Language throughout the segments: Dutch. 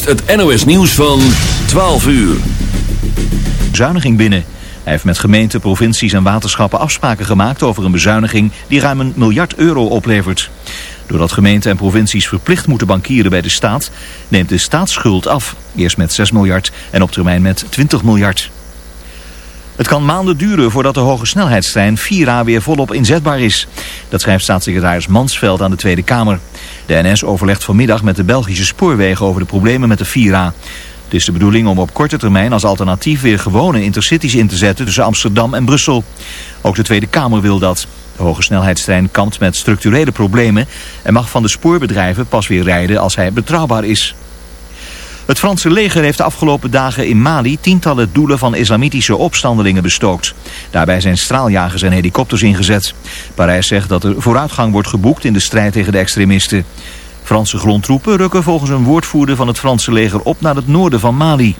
het NOS nieuws van 12 uur. Bezuiniging binnen. Hij heeft met gemeenten, provincies en waterschappen afspraken gemaakt over een bezuiniging die ruim een miljard euro oplevert. Doordat gemeenten en provincies verplicht moeten bankieren bij de staat, neemt de staatsschuld af. Eerst met 6 miljard en op termijn met 20 miljard. Het kan maanden duren voordat de hoge snelheidstrein Vira weer volop inzetbaar is. Dat schrijft staatssecretaris Mansveld aan de Tweede Kamer. De NS overlegt vanmiddag met de Belgische spoorwegen over de problemen met de Vira. Het is de bedoeling om op korte termijn als alternatief weer gewone intercities in te zetten tussen Amsterdam en Brussel. Ook de Tweede Kamer wil dat. De hoge snelheidstrein kampt met structurele problemen en mag van de spoorbedrijven pas weer rijden als hij betrouwbaar is. Het Franse leger heeft de afgelopen dagen in Mali tientallen doelen van islamitische opstandelingen bestookt. Daarbij zijn straaljagers en helikopters ingezet. Parijs zegt dat er vooruitgang wordt geboekt in de strijd tegen de extremisten. Franse grondtroepen rukken volgens een woordvoerder van het Franse leger op naar het noorden van Mali.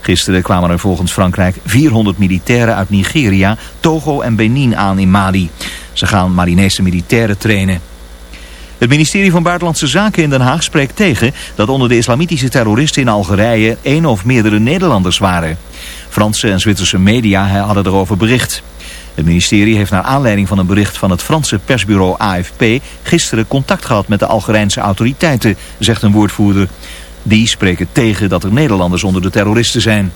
Gisteren kwamen er volgens Frankrijk 400 militairen uit Nigeria, Togo en Benin aan in Mali. Ze gaan Malinese militairen trainen. Het ministerie van Buitenlandse Zaken in Den Haag spreekt tegen dat onder de islamitische terroristen in Algerije één of meerdere Nederlanders waren. Franse en Zwitserse media hadden erover bericht. Het ministerie heeft naar aanleiding van een bericht van het Franse persbureau AFP gisteren contact gehad met de Algerijnse autoriteiten, zegt een woordvoerder. Die spreken tegen dat er Nederlanders onder de terroristen zijn.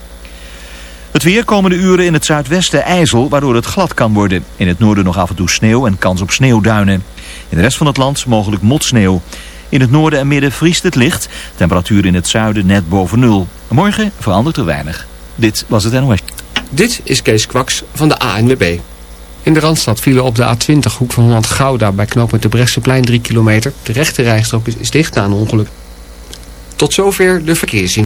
Het weer komende uren in het zuidwesten ijzel, waardoor het glad kan worden. In het noorden nog af en toe sneeuw en kans op sneeuwduinen. In de rest van het land mogelijk motsneeuw. In het noorden en midden vriest het licht. Temperatuur in het zuiden net boven nul. Morgen verandert er weinig. Dit was het NOS. Dit is Kees Kwaks van de ANWB. In de Randstad vielen op de A20 hoek van Holland Gouda bij knooppunt de Brechtseplein 3 kilometer. De rechte rijstrook is, dicht na een ongeluk. Tot zover de verkeerszien.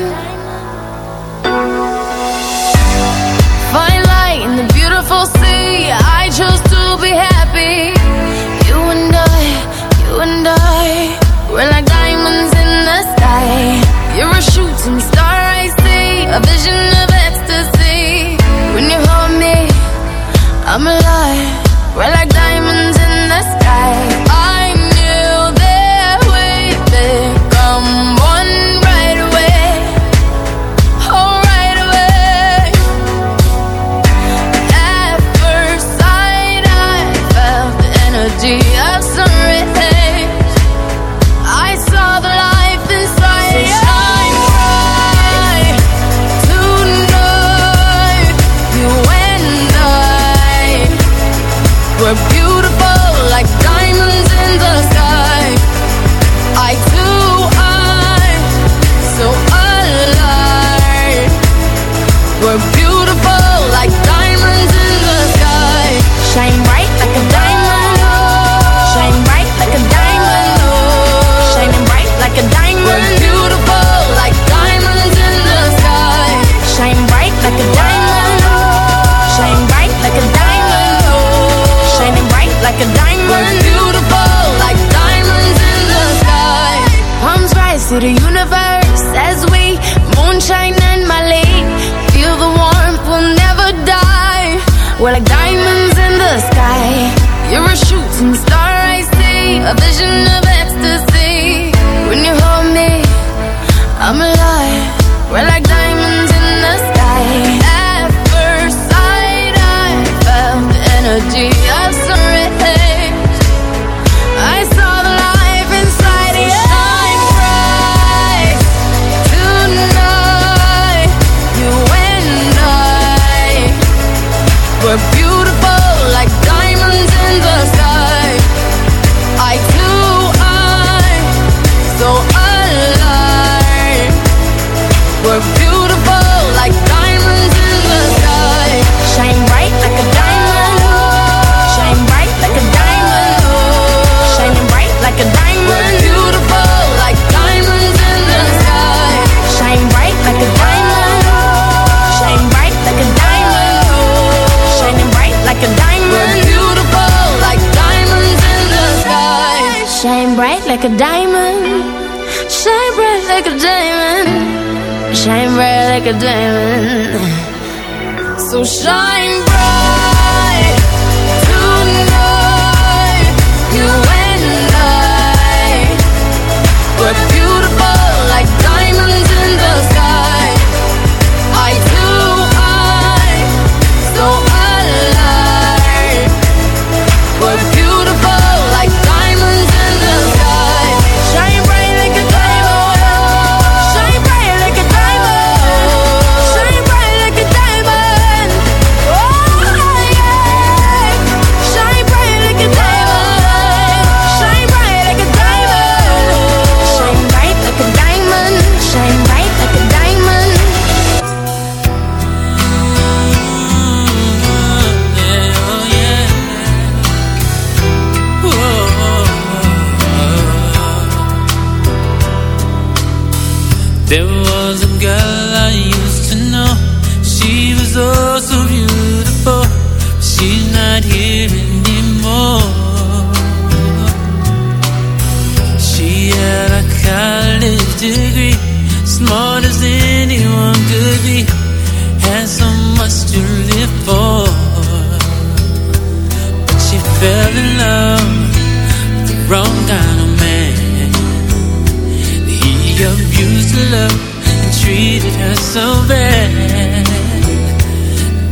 so bad.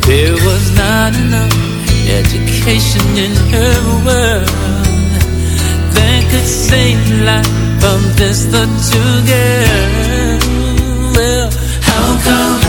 There was not enough education in her world that could save life from this two girls. Well, how come?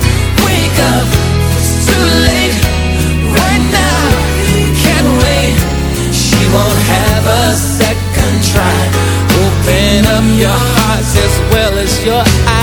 your eyes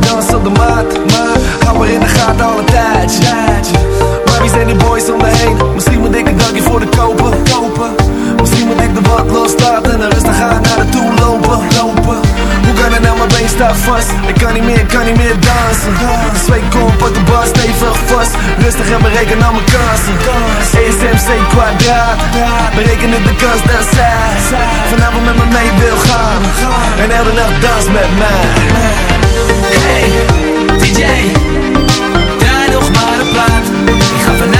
dans op de maat Maar hou er in de gaten al een tijdje Maar wie zijn die boys om me heen? Misschien moet ik een dankje voor de kopen, Misschien moet ik de wat loslaten En rustig gaan naar de toe lopen, Hoe kan het nou mijn been staat vast? Ik kan niet meer, kan niet meer dansen. Twee kom, op de bar stevig vast. Rustig en bereken al mijn kansen. ESMC kwadraat. Bereken ik de kans dat zij Vanavond met me mee wil gaan. En elke nacht dans met mij. Hey, DJ, daar nog maar een plaat. Ik ga vanavond.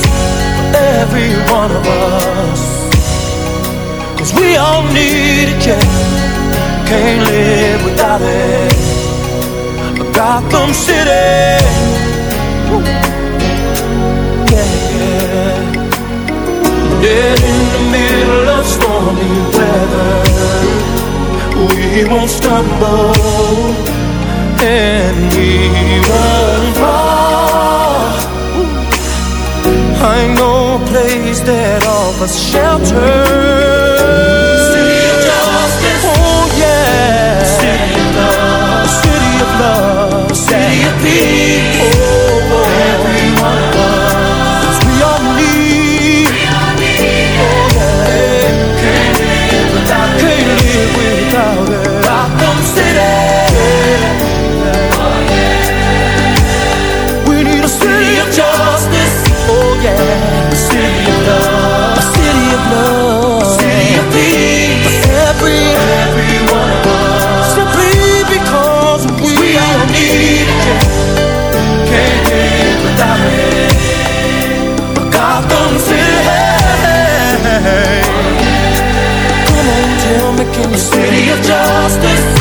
every one of us. Cause we all need a yeah. Can't live without it. Gotham City, Ooh. yeah. Dead in the middle of stormy weather We won't stumble And we won't us shelter. in the city of justice.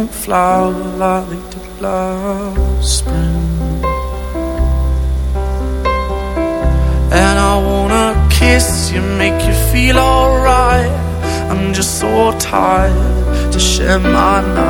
won't flower like to last spring And I wanna kiss you, make you feel alright. I'm just so tired to share my night.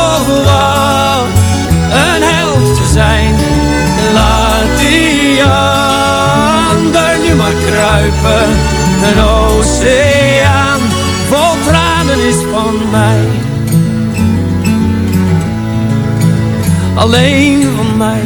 die ander nu maar kruipen. Een oceaan vol tranen is van mij. Alleen van mij.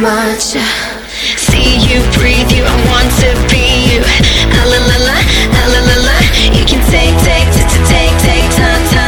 Much. See you, breathe you, I want to be you. Ah la la la, ah la la la. You can take, take, t- t- take, take time, time